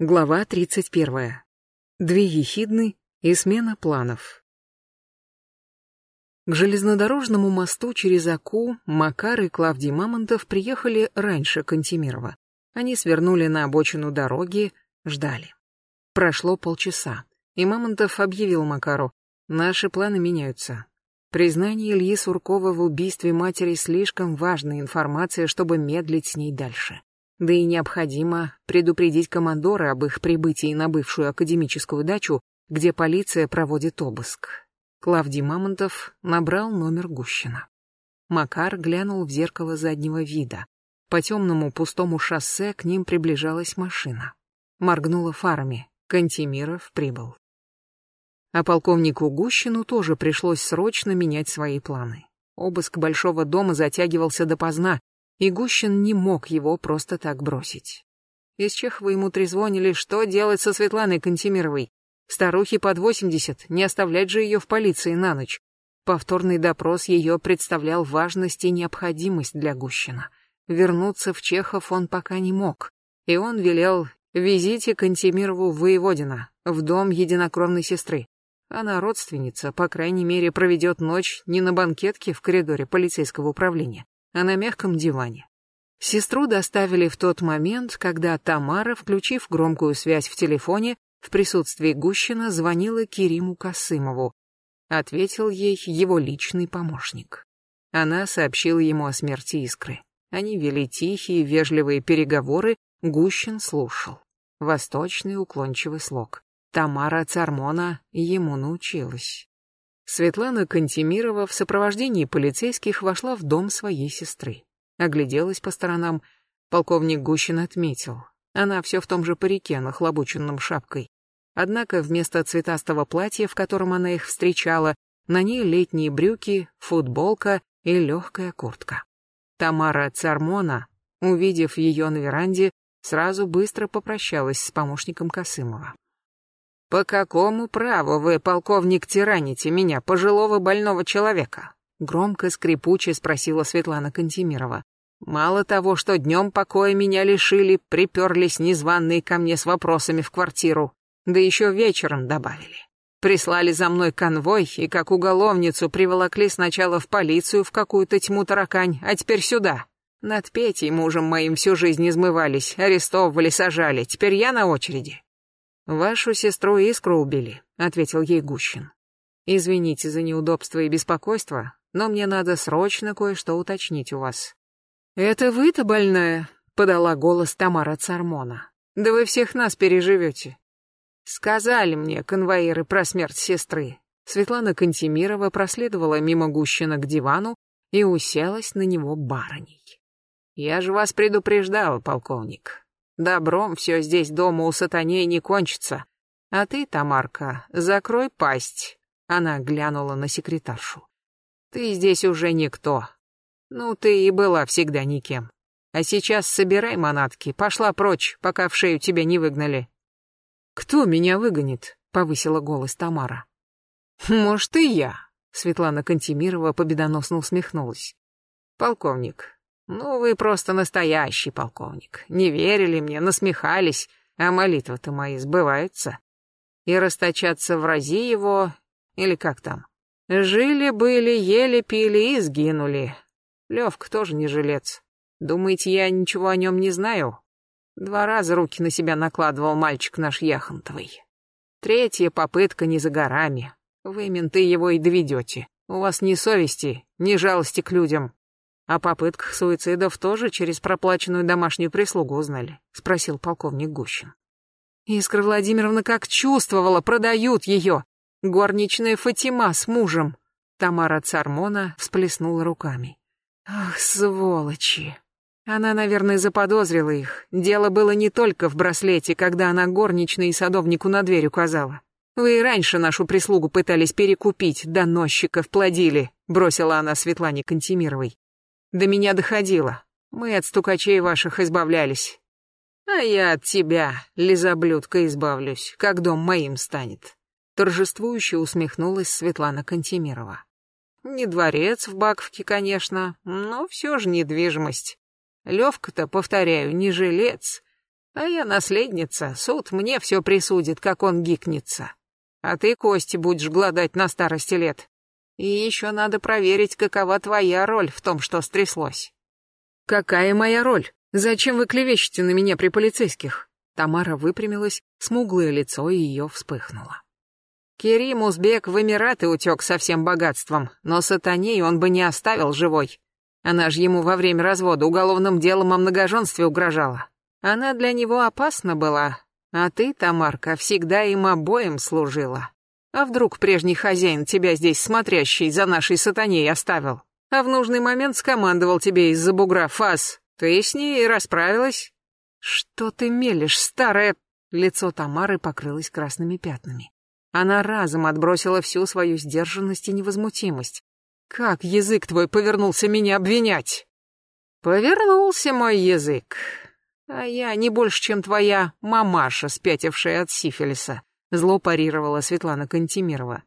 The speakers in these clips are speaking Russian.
Глава 31. Две ехидны и смена планов. К железнодорожному мосту через Аку Макар и Клавдий Мамонтов приехали раньше Кантемирова. Они свернули на обочину дороги, ждали. Прошло полчаса, и Мамонтов объявил Макару, наши планы меняются. Признание Ильи Суркова в убийстве матери слишком важная информация, чтобы медлить с ней дальше. Да и необходимо предупредить командора об их прибытии на бывшую академическую дачу, где полиция проводит обыск. Клавдий Мамонтов набрал номер Гущина. Макар глянул в зеркало заднего вида. По темному пустому шоссе к ним приближалась машина. Моргнула фарами. Кантемиров прибыл. А полковнику Гущину тоже пришлось срочно менять свои планы. Обыск большого дома затягивался допоздна, и Гущин не мог его просто так бросить. Из Чехова ему трезвонили, что делать со Светланой Кантемировой. Старухе под 80, не оставлять же ее в полиции на ночь. Повторный допрос ее представлял важность и необходимость для Гущина. Вернуться в Чехов он пока не мог, и он велел «Везите Кантемирову в Воеводино, в дом единокровной сестры. Она родственница, по крайней мере, проведет ночь не на банкетке в коридоре полицейского управления, а на мягком диване. Сестру доставили в тот момент, когда Тамара, включив громкую связь в телефоне, в присутствии Гущина звонила Кириму Касымову. Ответил ей его личный помощник. Она сообщила ему о смерти Искры. Они вели тихие, вежливые переговоры, Гущин слушал. Восточный уклончивый слог. Тамара Цармона ему научилась. Светлана Кантемирова в сопровождении полицейских вошла в дом своей сестры. Огляделась по сторонам. Полковник Гущин отметил. Она все в том же парике, нахлобученном шапкой. Однако вместо цветастого платья, в котором она их встречала, на ней летние брюки, футболка и легкая куртка. Тамара Цармона, увидев ее на веранде, сразу быстро попрощалась с помощником Косымова. «По какому праву вы, полковник, тираните меня, пожилого больного человека?» Громко скрипуче спросила Светлана Кантемирова. «Мало того, что днем покоя меня лишили, приперлись незваные ко мне с вопросами в квартиру, да еще вечером добавили. Прислали за мной конвой и как уголовницу приволокли сначала в полицию в какую-то тьму таракань, а теперь сюда. Над Петей, мужем моим, всю жизнь измывались, арестовывали, сажали, теперь я на очереди. «Вашу сестру Искру убили», — ответил ей Гущин. «Извините за неудобство и беспокойство, но мне надо срочно кое-что уточнить у вас». «Это вы-то больная?» — подала голос Тамара Цармона. «Да вы всех нас переживете». «Сказали мне конвоиры про смерть сестры». Светлана Кантемирова проследовала мимо Гущина к дивану и уселась на него барыней. «Я же вас предупреждал, полковник. Добром все здесь дома у сатаней не кончится. А ты, Тамарка, закрой пасть. Она глянула на секретаршу. Ты здесь уже никто. Ну, ты и была всегда никем. А сейчас собирай манатки, пошла прочь, пока в шею тебя не выгнали. Кто меня выгонит? Повысила голос Тамара. Может, и я. Светлана Кантемирова победоносно усмехнулась. Полковник, ну, вы просто настоящий полковник. Не верили мне, насмехались, а молитвы-то мои сбываются. И расточаться в рази его, или как там. Жили-были, ели-пили и сгинули. Левка тоже не жилец. Думаете, я ничего о нем не знаю? Два раза руки на себя накладывал мальчик наш Яхонтовый. Третья попытка не за горами. Вы, менты, его и доведете. У вас ни совести, ни жалости к людям. О попытках суицидов тоже через проплаченную домашнюю прислугу узнали, спросил полковник Гущин. Искра Владимировна как чувствовала, продают ее. Горничная Фатима с мужем. Тамара Цармона всплеснула руками. Ах, сволочи. Она, наверное, заподозрила их. Дело было не только в браслете, когда она горничной и садовнику на дверь указала. Вы и раньше нашу прислугу пытались перекупить, доносчиков плодили, бросила она Светлане Кантемировой. До меня доходило. Мы от стукачей ваших избавлялись. А я от тебя, лизоблюдка, избавлюсь, как дом моим станет. Торжествующе усмехнулась Светлана Кантемирова. Не дворец в Баковке, конечно, но все же недвижимость. Левка-то, повторяю, не жилец. А я наследница, суд мне все присудит, как он гикнется. А ты кости будешь гладать на старости лет. И еще надо проверить, какова твоя роль в том, что стряслось. Какая моя роль? Зачем вы клевещете на меня при полицейских? Тамара выпрямилась, смуглое лицо ее вспыхнуло. Керим Узбек в Эмираты утек со всем богатством, но сатаней он бы не оставил живой. Она же ему во время развода уголовным делом о многоженстве угрожала. Она для него опасна была, а ты, Тамарка, всегда им обоим служила. А вдруг прежний хозяин тебя здесь смотрящий за нашей сатаней оставил? А в нужный момент скомандовал тебе из-за бугра фас. Ты с ней расправилась? Что ты мелешь, старая... Лицо Тамары покрылось красными пятнами. Она разом отбросила всю свою сдержанность и невозмутимость. «Как язык твой повернулся меня обвинять?» «Повернулся мой язык. А я не больше, чем твоя мамаша, спятившая от сифилиса», зло парировала Светлана Кантемирова.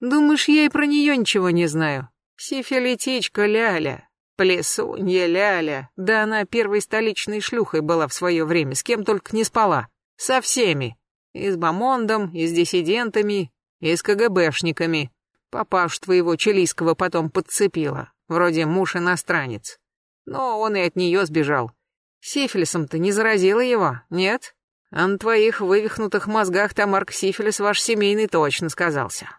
«Думаешь, я и про нее ничего не знаю? Сифилитичка Ляля, плесунья Ляля, да она первой столичной шлюхой была в свое время, с кем только не спала. Со всеми. И с Бамондом, и с диссидентами, и с КГБшниками. Папаш твоего чилийского потом подцепила, вроде муж-иностранец. Но он и от нее сбежал. Сифилисом-то не заразила его, нет? А на твоих вывихнутых мозгах Тамарк Сифилис ваш семейный точно сказался.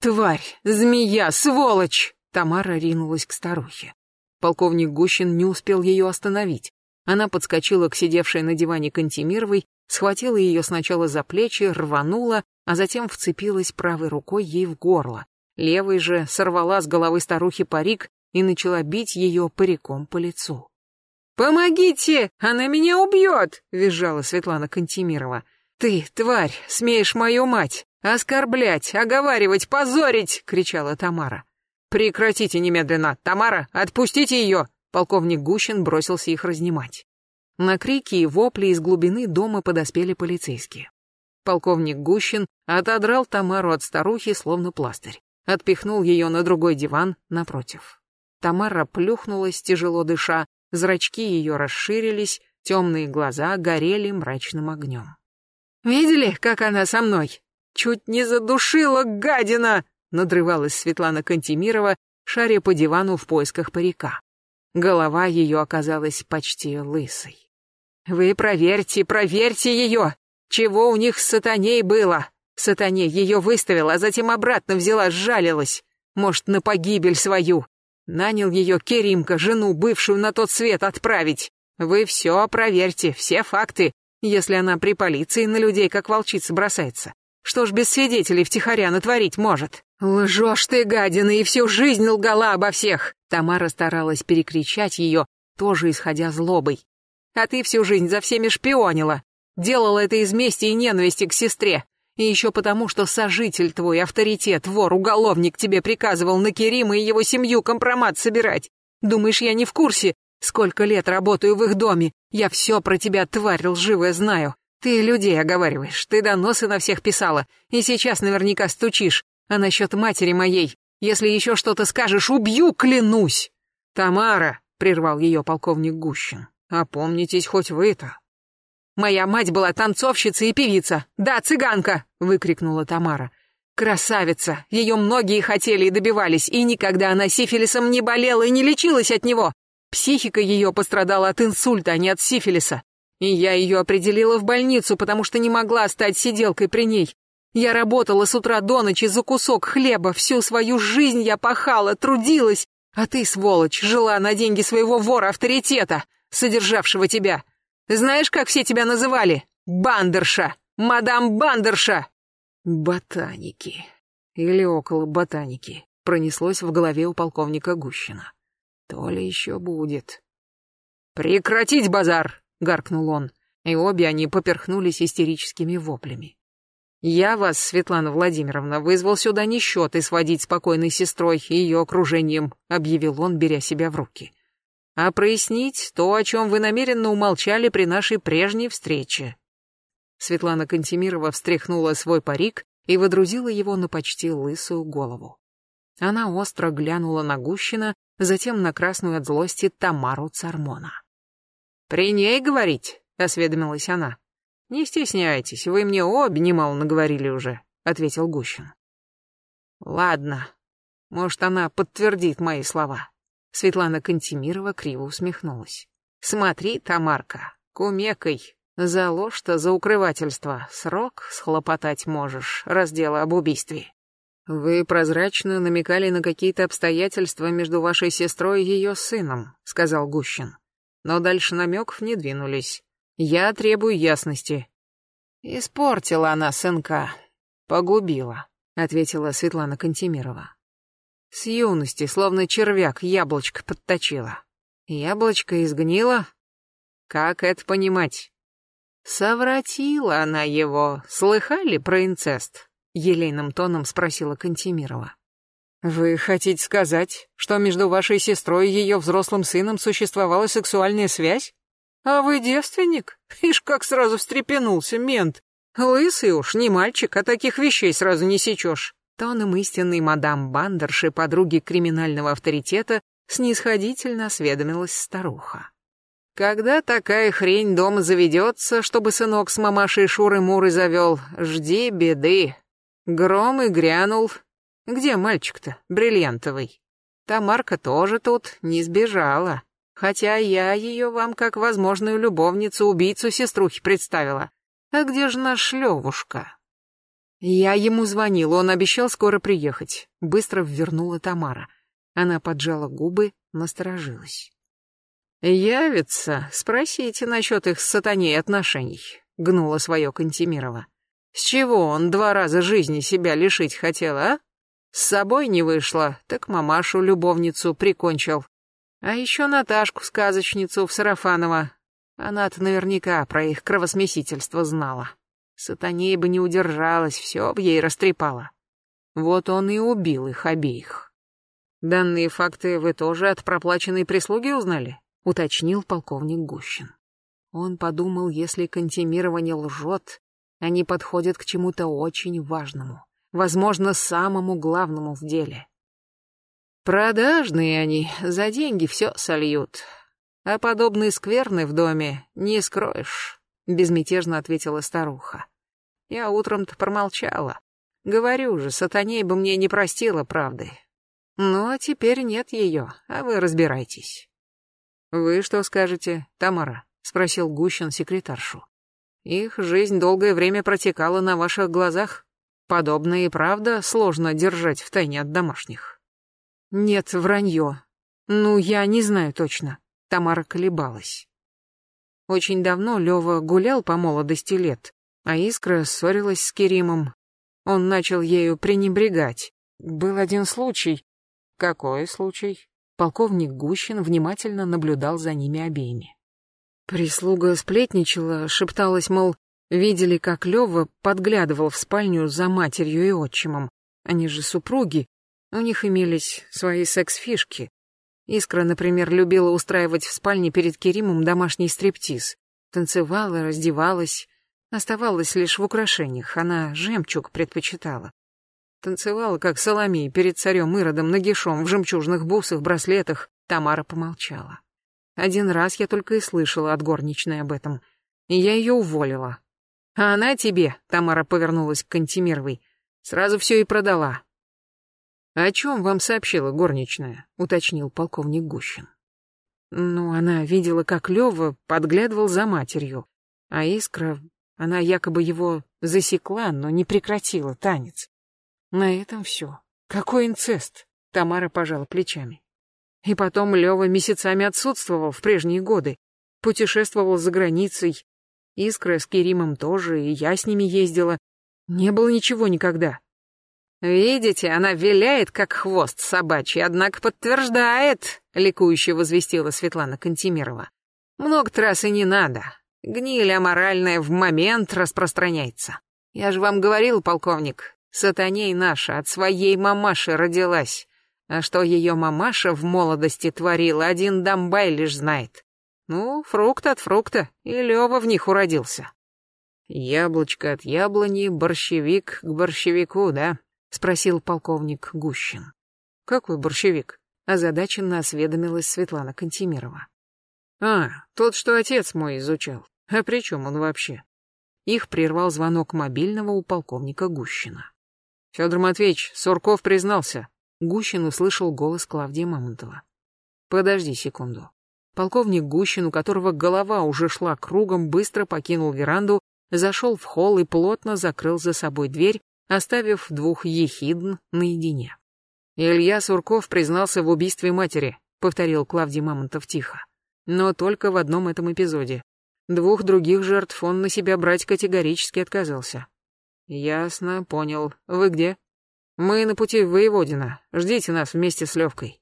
Тварь, змея, сволочь! Тамара ринулась к старухе. Полковник Гущин не успел ее остановить. Она подскочила к сидевшей на диване Кантемировой схватила ее сначала за плечи, рванула, а затем вцепилась правой рукой ей в горло. Левой же сорвала с головы старухи парик и начала бить ее париком по лицу. «Помогите! Она меня убьет!» — визжала Светлана Кантемирова. «Ты, тварь, смеешь мою мать! Оскорблять, оговаривать, позорить!» — кричала Тамара. «Прекратите немедленно! Тамара, отпустите ее!» Полковник Гущин бросился их разнимать. На крики и вопли из глубины дома подоспели полицейские. Полковник Гущин отодрал Тамару от старухи, словно пластырь. Отпихнул ее на другой диван напротив. Тамара плюхнулась, тяжело дыша, зрачки ее расширились, темные глаза горели мрачным огнем. «Видели, как она со мной? Чуть не задушила, гадина!» надрывалась Светлана Кантемирова, шаря по дивану в поисках парика. Голова ее оказалась почти лысой. Вы проверьте, проверьте ее. Чего у них с сатаней было? Сатаней ее выставила, а затем обратно взяла, сжалилась. Может, на погибель свою. Нанял ее Керимка, жену, бывшую на тот свет, отправить. Вы все проверьте, все факты, если она при полиции на людей как волчица бросается. Что ж без свидетелей втихаря натворить может? Лжешь ты, гадина, и всю жизнь лгала обо всех. Тамара старалась перекричать ее, тоже исходя злобой. А ты всю жизнь за всеми шпионила. Делала это из мести и ненависти к сестре. И еще потому, что сожитель твой, авторитет, вор, уголовник тебе приказывал на Керима и его семью компромат собирать. Думаешь, я не в курсе? Сколько лет работаю в их доме. Я все про тебя, тварь лживая, знаю. Ты людей оговариваешь, ты доносы на всех писала. И сейчас наверняка стучишь. А насчет матери моей, если еще что-то скажешь, убью, клянусь. Тамара, прервал ее полковник Гущин. Опомнитесь хоть вы-то. Моя мать была танцовщица и певица. Да, цыганка, выкрикнула Тамара. Красавица. Ее многие хотели и добивались, и никогда она сифилисом не болела и не лечилась от него. Психика ее пострадала от инсульта, а не от сифилиса. И я ее определила в больницу, потому что не могла стать сиделкой при ней. Я работала с утра до ночи за кусок хлеба, всю свою жизнь я пахала, трудилась, а ты, сволочь, жила на деньги своего вора авторитета содержавшего тебя. Знаешь, как все тебя называли? Бандерша! Мадам Бандерша!» «Ботаники. Или около ботаники», — пронеслось в голове у полковника Гущина. «То ли еще будет». «Прекратить базар!» — гаркнул он, и обе они поперхнулись истерическими воплями. «Я вас, Светлана Владимировна, вызвал сюда не счеты сводить спокойной сестрой и ее окружением», — объявил он, беря себя в руки а прояснить то, о чем вы намеренно умолчали при нашей прежней встрече. Светлана Кантемирова встряхнула свой парик и водрузила его на почти лысую голову. Она остро глянула на Гущина, затем на красную от злости Тамару Цармона. «При ней, говорить? осведомилась она. Не стесняйтесь, вы мне обе немало наговорили уже, ответил Гущин. Ладно, может, она подтвердит мои слова. Светлана Кантемирова криво усмехнулась. Смотри, Тамарка, кумекой, за ложь-то, за укрывательство, срок схлопотать можешь, раздела об убийстве. Вы прозрачно намекали на какие-то обстоятельства между вашей сестрой и ее сыном, сказал Гущин. Но дальше намеков не двинулись. Я требую ясности. Испортила она сынка, погубила, ответила Светлана Кантемирова. С юности, словно червяк, яблочко подточила. Яблочко изгнило? Как это понимать? Совратила она его. Слыхали про инцест? Елейным тоном спросила Кантемирова. Вы хотите сказать, что между вашей сестрой и ее взрослым сыном существовала сексуальная связь? А вы девственник? Ишь, как сразу встрепенулся мент. Лысый уж, не мальчик, а таких вещей сразу не сечешь. Тоном истинной мадам Бандерши, подруги криминального авторитета, снисходительно осведомилась старуха. Когда такая хрень дома заведется, чтобы сынок с мамашей Шуры-Муры завел, жди беды. Гром и грянул. Где мальчик-то, бриллиантовый? Тамарка тоже тут не сбежала. Хотя я ее вам как возможную любовницу, убийцу сеструхи представила. А где же наш Левушка? Я ему звонил, он обещал скоро приехать. Быстро ввернула Тамара. Она поджала губы, насторожилась. «Явится, спросите насчет их с сатаней отношений», — гнула свое Кантемирова. «С чего он два раза жизни себя лишить хотел, а? С собой не вышло, так мамашу, любовницу, прикончил. А еще Наташку, сказочницу в Сарафаново. Она-то наверняка про их кровосмесительство знала. Сатанея бы не удержалась, все бы ей растрепала. Вот он и убил их обеих». «Данные факты вы тоже от проплаченной прислуги узнали?» — уточнил полковник Гущин. Он подумал, если контимирование лжет, они подходят к чему-то очень важному, возможно, самому главному в деле. Продажные они, за деньги все сольют. А подобные скверны в доме не скроешь, безмятежно ответила старуха. Я утром-то промолчала. Говорю же, сатаней бы мне не простила правды. Ну, а теперь нет ее, а вы разбирайтесь. Вы что скажете, Тамара? Спросил Гущин секретаршу. Их жизнь долгое время протекала на ваших глазах. Подобное и правда сложно держать в тайне от домашних. Нет, вранье. Ну, я не знаю точно. Тамара колебалась. Очень давно Лёва гулял по молодости лет, а Искра ссорилась с Керимом. Он начал ею пренебрегать. Был один случай, «Какой случай?» Полковник Гущин внимательно наблюдал за ними обеими. Прислуга сплетничала, шепталась, мол, видели, как Лёва подглядывал в спальню за матерью и отчимом. Они же супруги, у них имелись свои секс-фишки. Искра, например, любила устраивать в спальне перед Керимом домашний стриптиз. Танцевала, раздевалась, оставалась лишь в украшениях, она жемчуг предпочитала. Танцевала, как Соломей, перед царем Иродом нагишом в жемчужных бусах, браслетах. Тамара помолчала. Один раз я только и слышала от горничной об этом. И я ее уволила. А она тебе, Тамара повернулась к Кантемировой, сразу все и продала. «О чем вам сообщила горничная?» — уточнил полковник Гущин. Ну, она видела, как Лева подглядывал за матерью, а Искра, она якобы его засекла, но не прекратила танец. На этом все. Какой инцест? Тамара пожала плечами. И потом Лёва месяцами отсутствовал в прежние годы. Путешествовал за границей. Искра с Керимом тоже, и я с ними ездила. Не было ничего никогда. «Видите, она виляет, как хвост собачий, однако подтверждает», — ликующе возвестила Светлана Кантемирова. «Много и не надо. Гниль аморальная в момент распространяется. Я же вам говорил, полковник, Сатаней наша от своей мамаши родилась. А что ее мамаша в молодости творила, один Дамбай лишь знает. Ну, фрукт от фрукта, и Лева в них уродился. Яблочко от яблони, борщевик к борщевику, да? Спросил полковник Гущин. Какой борщевик? Озадаченно осведомилась Светлана Кантемирова. А, тот, что отец мой изучал. А при чем он вообще? Их прервал звонок мобильного у полковника Гущина. Федор Матвеевич, Сурков признался. Гущин услышал голос Клавдии Мамонтова. Подожди секунду. Полковник Гущин, у которого голова уже шла кругом, быстро покинул веранду, зашел в холл и плотно закрыл за собой дверь, оставив двух ехидн наедине. Илья Сурков признался в убийстве матери, повторил Клавдий Мамонтов тихо. Но только в одном этом эпизоде. Двух других жертв он на себя брать категорически отказался. Ясно, понял. Вы где? Мы на пути в Воеводино. Ждите нас вместе с Левкой.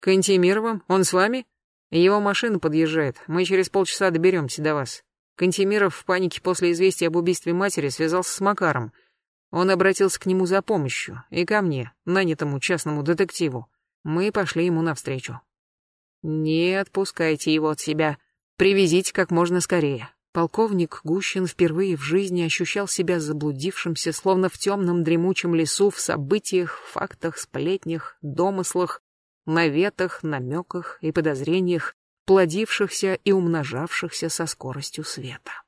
К Антимировым? Он с вами? Его машина подъезжает. Мы через полчаса доберемся до вас. Кантемиров в панике после известия об убийстве матери связался с Макаром. Он обратился к нему за помощью, и ко мне, нанятому частному детективу. Мы пошли ему навстречу. Не отпускайте его от себя. Привезите как можно скорее. Полковник Гущин впервые в жизни ощущал себя заблудившимся, словно в темном дремучем лесу, в событиях, фактах, сплетнях, домыслах, наветах, намеках и подозрениях, плодившихся и умножавшихся со скоростью света.